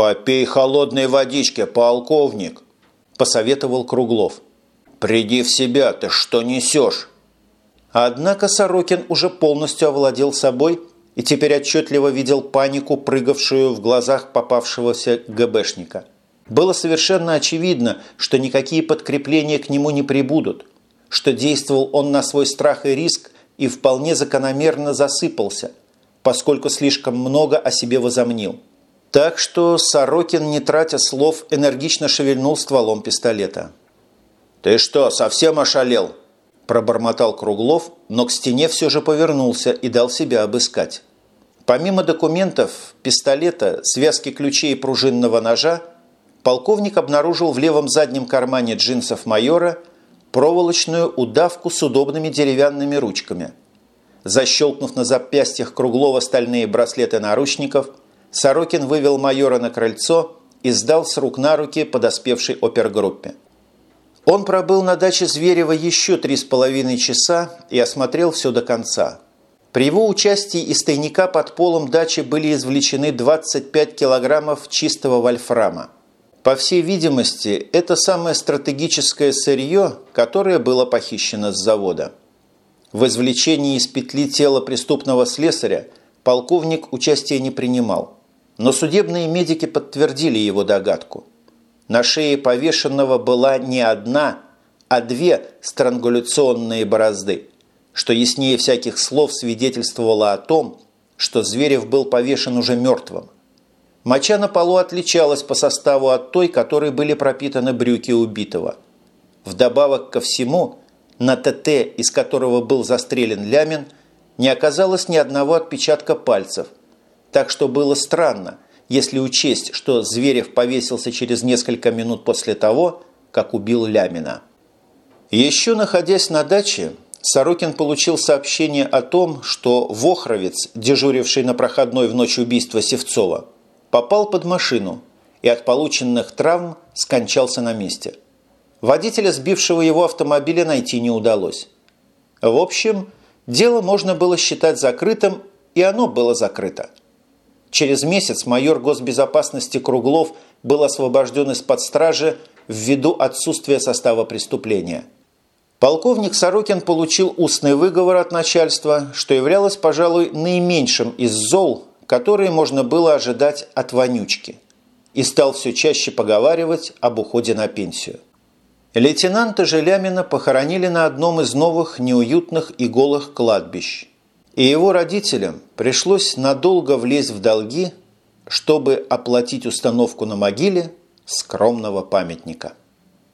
«Попей холодной водички, полковник!» – посоветовал Круглов. «Приди в себя, ты что несешь?» Однако Сорокин уже полностью овладел собой и теперь отчетливо видел панику, прыгавшую в глазах попавшегося ГБшника. Было совершенно очевидно, что никакие подкрепления к нему не прибудут, что действовал он на свой страх и риск и вполне закономерно засыпался, поскольку слишком много о себе возомнил. Так что Сорокин, не тратя слов, энергично шевельнул стволом пистолета. «Ты что, совсем ошалел?» – пробормотал Круглов, но к стене все же повернулся и дал себя обыскать. Помимо документов, пистолета, связки ключей и пружинного ножа, полковник обнаружил в левом заднем кармане джинсов майора проволочную удавку с удобными деревянными ручками. Защелкнув на запястьях Круглова стальные браслеты наручников – Сорокин вывел майора на крыльцо и сдал с рук на руки подоспевшей опергруппе. Он пробыл на даче Зверева еще три с половиной часа и осмотрел все до конца. При его участии из тайника под полом дачи были извлечены 25 килограммов чистого вольфрама. По всей видимости, это самое стратегическое сырье, которое было похищено с завода. В извлечении из петли тела преступного слесаря полковник участия не принимал – но судебные медики подтвердили его догадку. На шее повешенного была не одна, а две странгуляционные борозды, что яснее всяких слов свидетельствовало о том, что Зверев был повешен уже мертвым. Моча на полу отличалась по составу от той, которой были пропитаны брюки убитого. Вдобавок ко всему, на ТТ, из которого был застрелен Лямин, не оказалось ни одного отпечатка пальцев – так что было странно, если учесть, что Зверев повесился через несколько минут после того, как убил Лямина. Еще находясь на даче, Сорокин получил сообщение о том, что Вохровец, дежуривший на проходной в ночь убийства Севцова, попал под машину и от полученных травм скончался на месте. Водителя, сбившего его автомобиля, найти не удалось. В общем, дело можно было считать закрытым, и оно было закрыто. Через месяц майор госбезопасности Круглов был освобожден из-под стражи ввиду отсутствия состава преступления. Полковник Сорокин получил устный выговор от начальства, что являлось, пожалуй, наименьшим из зол, которые можно было ожидать от вонючки, и стал все чаще поговаривать об уходе на пенсию. Лейтенанта Желямина похоронили на одном из новых неуютных и голых кладбищ и его родителям пришлось надолго влезть в долги, чтобы оплатить установку на могиле скромного памятника.